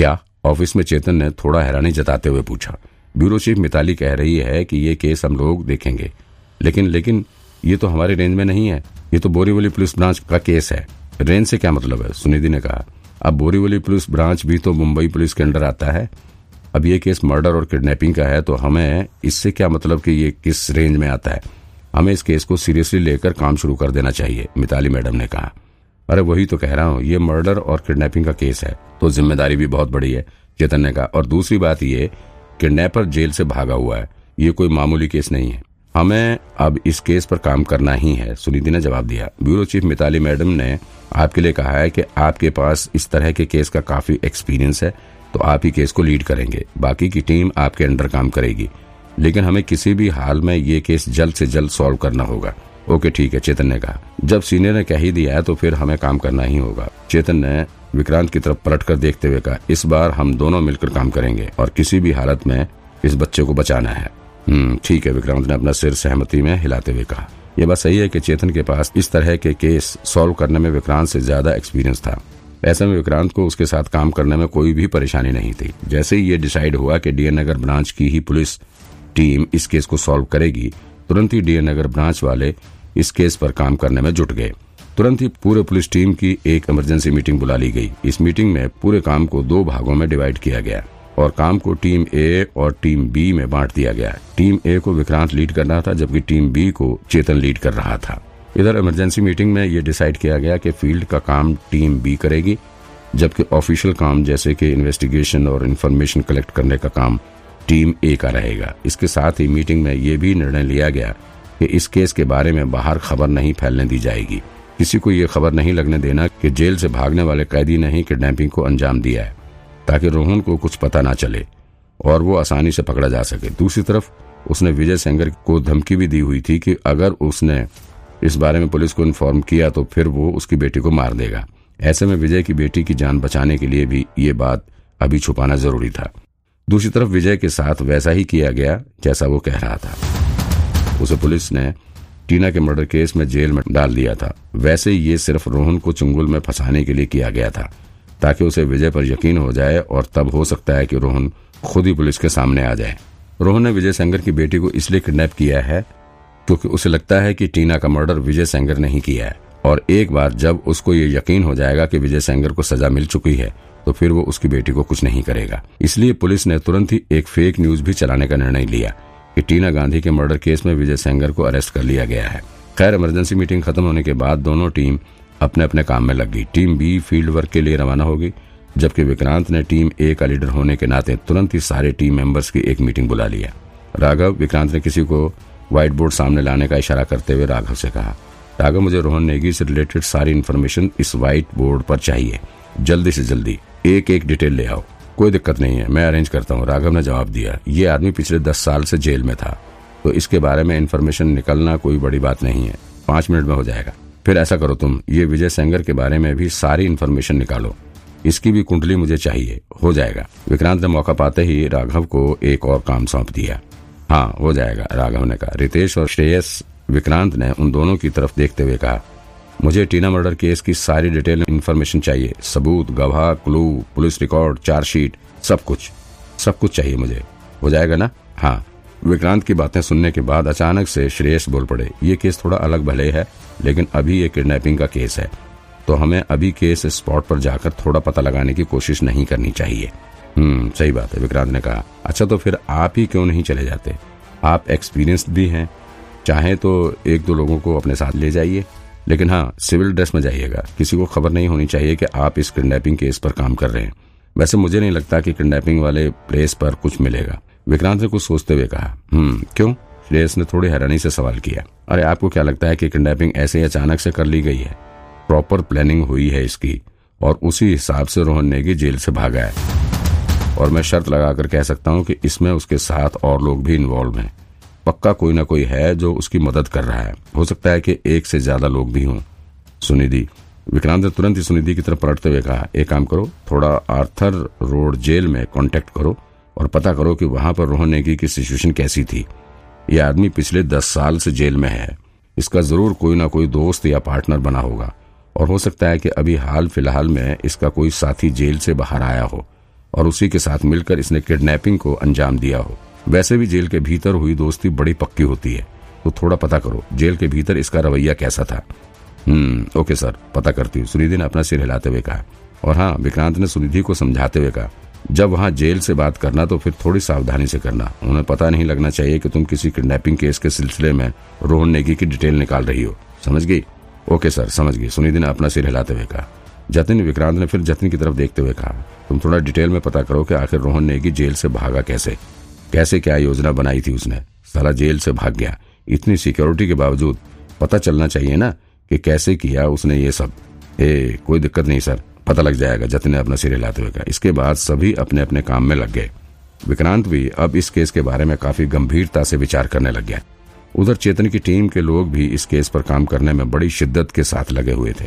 क्या? ऑफ़िस में चेतन ने थोड़ा हैरानी जताते हुए पूछा। ब्यूरो चीफ मिताली कह रही है कि ये केस हम लोग देखेंगे। लेकिन लेकिन, ये तो हमारे रेंज में नहीं है। ये तो बोरीवली पुलिस ब्रांच का केस है। रेंज से क्या मतलब है? सुनिधि ने कहा। अब बोरीवली पुलिस ब्रांच भी तो मुंबई पुलिस के अंडर आता है। अब ये केस मर्डर और किडनैपिंग का है तो हमें इससे क्या मतलब कि ये किस रेंज में आता है? हमें इस केस को सीरियसली लेकर काम शुरू कर देना चाहिए, मिताली मैडम ने कहा। अरे वही तो कह रहा हूँ, ये मर्डर और किडनैपिंग का केस है तो ज़िम्मेदारी भी बहुत बड़ी है, चेतन ने कहा। और दूसरी बात ये, किडनैपर जेल से भागा हुआ है, ये कोई मामूली केस नहीं है। हमें अब इस केस पर काम करना ही है, सुनीति ने जवाब दिया। ब्यूरो चीफ मिताली मैडम ने आपके लिए कहा है कि आपके पास इस तरह के केस का काफ़ी एक्सपीरियंस है तो आप ही केस को लीड करेंगे, बाकी की टीम आपके अंडर काम करेगी। लेकिन हमें किसी भी हाल में ये केस जल्द से जल्द सॉल्व करना होगा। ओके, ठीक है, चेतन ने कहा। जब सीनियर ने कह ही दिया है तो फिर हमें काम करना ही होगा। चेतन ने विक्रांत की तरफ़ पलट देखते हुए कहा, इस बार हम दोनों मिलकर काम करेंगे, और किसी भी हालत में इस बच्चे को बचाना है। हम्म ठीक है, विक्रांत ने अपना सिर सहमति में हिलाते हुए कहा। यह बात सही है कि चेतन के पास इस तरह के केस सॉल्व करने में विक्रांत से ज़्यादा एक्सपीरियंस था। ऐसे में विक्रांत को उसके साथ काम करने में कोई भी परेशानी नहीं थी। जैसे ही ये डिसाइड हुआ कि डीएन नगर ब्रांच की ही पुलिस टीम इस केस को सॉल्व करेगी, तुरंत ही डीएन नगर ब्रांच वाले इस केस पर काम करने में जुट गए। तुरंत ही पूरे पुलिस टीम की एक इमरजेंसी मीटिंग बुला ली गई। इस मीटिंग में पूरे काम को दो भागों में डिवाइड किया गया और काम को टीम ए और टीम बी में बांट दिया गया। टीम ए को विक्रांत लीड कर रहा था, जबकि टीम बी को चेतन लीड कर रहा था। इधर इमरजेंसी मीटिंग में ये डिसाइड किया गया कि फ़ील्ड का काम टीम बी करेगी, जबकि ऑफिशियल काम जैसे कि इन्वेस्टिगेशन और इन्फॉर्मेशन कलेक्ट करने का काम टीम ए का रहेगा। इसके साथ ही मीटिंग में ये भी निर्णय लिया गया कि इस केस के बारे में बाहर खबर नहीं फैलने दी जाएगी। किसी को ये खबर नहीं लगने देना कि जेल से भागने वाले कैदी ने ही किडनैपिंग को अंजाम दिया है, ताकि रोहन को कुछ पता ना चले और वो आसानी से पकड़ा जा सके। दूसरी तरफ़, उसने विजय सेंगर को धमकी भी दी हुई थी कि अगर उसने इस बारे में पुलिस को इन्फॉर्म किया तो फिर वो उसकी बेटी को मार देगा। ऐसे में विजय की बेटी की जान बचाने के लिए भी ये बात अभी छुपाना ज़रूरी था। दूसरी तरफ़, विजय के साथ वैसा ही किया गया जैसा वो कह रहा था। उसे पुलिस ने टीना के मर्डर केस में जेल में डाल दिया था। वैसे ये सिर्फ़ रोहन को चुंगुल में फंसाने के लिए किया गया था, ताकि उसे विजय पर यकीन हो जाए और तब हो सकता है कि रोहन खुद ही पुलिस के सामने आ जाए। रोहन ने विजय सेंगर की बेटी को इसलिए किडनैप किया है क्योंकि उसे लगता है कि टीना का मर्डर विजय सेंगर ने ही किया है। और एक बार जब उसको ये यकीन हो जाएगा कि विजय सेंगर को सजा मिल चुकी है तो फिर वो उसकी बेटी को कुछ नहीं करेगा। इसलिए पुलिस ने तुरंत ही एक फेक न्यूज़ भी चलाने का निर्णय लिया। कि टीना गांधी के मर्डर केस में विजय सेंगर को अरेस्ट कर लिया गया है। खैर इमरजेंसी मीटिंग खत्म होने के बाद दोनों टीम अपने अपने काम में लग गई। टीम बी फ़ील्ड वर्क के लिए रवाना होगी जबकि विक्रांत ने टीम ए का लीडर होने के नाते तुरंत ही सारे टीम मेंबर्स की एक मीटिंग बुला लिया। राघव, विक्रांत ने किसी को व्हाइट बोर्ड सामने लाने का इशारा करते हुए राघव से कहा, राघव, मुझे रोहन नेगी से रिलेटेड सारी इन्फॉर्मेशन इस व्हाइट बोर्ड पर चाहिए। जल्दी से जल्दी एक एक डिटेल ले आओ। कोई दिक्कत नहीं है। मैं अरेंज करता हूँ। राघव ने जवाब दिया, ये आदमी पिछले दस साल से जेल में था तो इसके बारे में इन्फॉर्मेशन निकलना कोई बड़ी बात नहीं है। पाँच मिनट में हो जाएगा। फिर ऐसा करो तुम, ये विजय सेंगर के बारे में भी सारी इन्फॉर्मेशन निकालो। इसकी भी कुंडली मुझे चाहिए। हो जाएगा। विक्रांत ने मौका पाते ही राघव को एक और काम सौंप दिया। हाँ हो जाएगा, राघव ने कहा। रितेश और श्रेयस विक्रांत ने उन दोनों की तरफ़ देखते हुए कहा मुझे टीना मर्डर केस की सारी डिटेल इन्फॉर्मेशन चाहिए। सबूत, गवाह, क्लू, पुलिस रिकॉर्ड, चार्जशीट, सब कुछ। सब कुछ चाहिए मुझे। हो जाएगा ना? हाँ। विक्रांत की बातें सुनने के बाद अचानक से श्रेयस बोल पड़े, ये केस थोड़ा अलग भले है, लेकिन अभी ये किडनैपिंग का केस है। तो हमें अभी केस स्पॉट पर जाकर थोड़ा पता लगाने की कोशिश नहीं करनी चाहिए। हम्म सही बात है, विक्रांत ने कहा। अच्छा तो फिर आप ही क्यों नहीं चले जाते? आप एक्सपीरियंस भी हैं। चाहे तो एक दो लोगों को अपने साथ ले जाइए। लेकिन हाँ सिविल ड्रेस में जाइएगा। किसी को खबर नहीं होनी चाहिए कि आप इस किडनैपिंग केस पर काम कर रहे हैं। वैसे मुझे नहीं लगता कि किडनैपिंग वाले प्लेस पर कुछ मिलेगा। विक्रांत ने कुछ सोचते हुए कहा हम्म क्यों? श्रेयस ने थोड़ी हैरानी से सवाल किया, अरे, आपको क्या लगता है कि किडनैपिंग ऐसे ही अचानक से कर ली गई है? प्रॉपर प्लानिंग हुई है इसकी, और उसी हिसाब से रोहन नेगी जेल से भागा है। और मैं शर्त लगाकर कह सकता हूँ कि इसमें उसके साथ और लोग भी इन्वॉल्व हैं। पक्का कोई ना कोई है जो उसकी मदद कर रहा है। हो सकता है कि एक से ज़्यादा लोग भी हों। सुनिधि, विक्रांत ने तुरंत ही सुनिधि की तरफ़ पलटते हुए कहा, एक काम करो, थोड़ा आर्थर रोड जेल में कांटेक्ट करो और पता करो कि वहाँ पर रोहन नेगी की सिचुएशन कैसी थी। ये आदमी पिछले दस साल से जेल में है। इसका ज़रूर कोई ना कोई दोस्त या पार्टनर बना होगा। और हो सकता है कि अभी हाल फ़िलहाल में इसका कोई साथी जेल से बाहर आया हो और उसी के साथ मिलकर इसने किडनैपिंग को अंजाम दिया हो। वैसे भी जेल के भीतर हुई दोस्ती बड़ी पक्की होती है। तो थोड़ा पता करो, जेल के भीतर इसका रवैया कैसा था। हम्म ओके सर, पता करती हूँ। सुनिधि ने अपना सिर हिलाते हुए कहा। और हाँ विक्रांत ने सुनिधि को समझाते हुए कहा, जब वहाँ जेल से बात करना तो फिर थोड़ी सावधानी से करना। उन्हें पता नहीं लगना चाहिए कि तुम किसी किडनैपिंग केस के सिलसिले में रोहन नेगी की डिटेल निकाल रही हो। समझ गई? ओके सर, समझ गई। सुनिधि ने अपना सिर हिलाते हुए कहा। जतिन, विक्रांत ने फिर जतिन की तरफ़ देखते हुए कहा, तुम थोड़ा डिटेल में पता करो कि आखिर रोहन नेगी जेल से भागा कैसे। कैसे क्या योजना बनाई थी उसने? साला जेल से भाग गया। इतनी सिक्योरिटी के बावजूद पता चलना चाहिए ना कि कैसे किया उसने ये सब। ए, कोई दिक्कत नहीं, सर। पता लग जाएगा, जतिन अपना सिर हिलाते हुए कहा इसके बाद सभी अपने अपने काम में लग गए। विक्रांत भी अब इस केस के बारे में काफ़ी गंभीरता से विचार करने लग गया। उधर चेतन की टीम के लोग भी इस केस पर काम करने में बड़ी शिद्दत के साथ लगे हुए थे।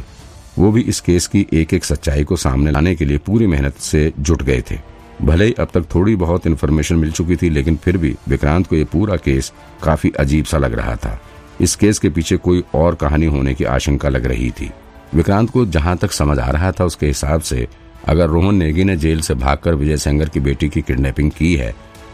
वो भी इस केस की एक एक सच्चाई को सामने लाने के लिए पूरी मेहनत से जुट गए थे। भले ही अब तक थोड़ी बहुत इन्फॉर्मेशन मिल चुकी थी, लेकिन फिर भी विक्रांत को यह पूरा केस काफ़ी अजीब सा लग रहा था। इस केस के पीछे कोई और कहानी होने की आशंका लग रही थी। विक्रांत को जहाँ तक समझ आ रहा था, उसके हिसाब से अगर रोहन नेगी ने जेल से भागकर विजय सेंगर की बेटी की किडनैपिंग की है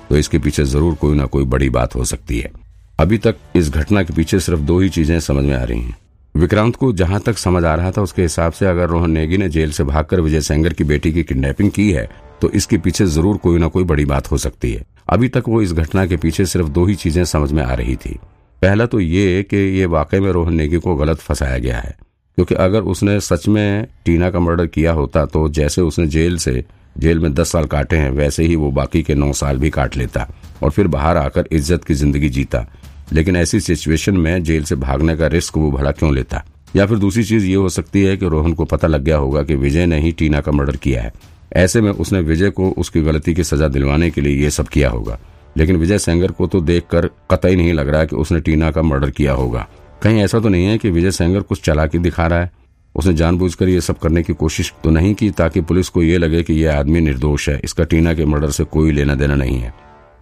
तो इसके पीछे ज़रूर कोई ना कोई बड़ी बात हो सकती है। अभी तक इस घटना के पीछे सिर्फ़ दो ही चीज़ें समझ में आ रही हैं। विक्रांत को जहाँ तक समझ आ रहा था, उसके हिसाब से अगर रोहन नेगी ने जेल से भागकर विजय सेंगर की बेटी की किडनैपिंग की है तो इसके पीछे ज़रूर कोई ना कोई बड़ी बात हो सकती है। अभी तक वो इस घटना के पीछे सिर्फ़ दो ही चीज़ें समझ में आ रही थी। पहला तो ये कि ये वाकई में रोहन नेगी को गलत फंसाया गया है, क्योंकि अगर उसने सच में टीना का मर्डर किया होता तो जैसे उसने जेल से, जेल में दस साल काटे हैं, वैसे ही वो बाकी के नौ साल भी काट लेता और फिर बाहर आकर इज़्ज़त की ज़िंदगी जीता। लेकिन ऐसी सिचुएशन में जेल से भागने का रिस्क वो भला क्यों लेता? या फिर दूसरी चीज़ ये हो सकती है कि रोहन को पता लग गया होगा कि विजय ने ही टीना का मर्डर किया है। ऐसे में उसने विजय को उसकी गलती की सजा दिलवाने के लिए ये सब किया होगा। लेकिन विजय सेंगर को तो देखकर कतई नहीं लग रहा कि उसने टीना का मर्डर किया होगा। कहीं ऐसा तो नहीं है कि विजय सेंगर कुछ चालाकी दिखा रहा है? उसने जानबूझकर ये सब करने की कोशिश तो नहीं की ताकि पुलिस को ये लगे कि यह आदमी निर्दोष है। इसका टीना के मर्डर से कोई लेना देना नहीं है।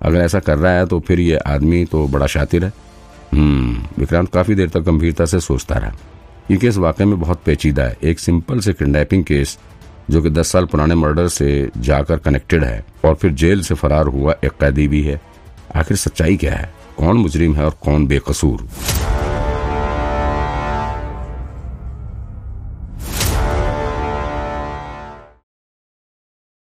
अगर ऐसा कर रहा है तो फिर ये आदमी तो बड़ा शातिर है। हम्म विक्रांत काफ़ी देर तक गंभीरता से सोचता रहा। ये केस वाकई में बहुत पेचीदा है। एक सिंपल से किडनैपिंग केस जो कि दस साल पुराने मर्डर से जाकर कनेक्टेड है और फिर जेल से फरार हुआ एक कैदी भी है। आखिर सच्चाई क्या है? कौन मुजरिम है और कौन बेकसूर?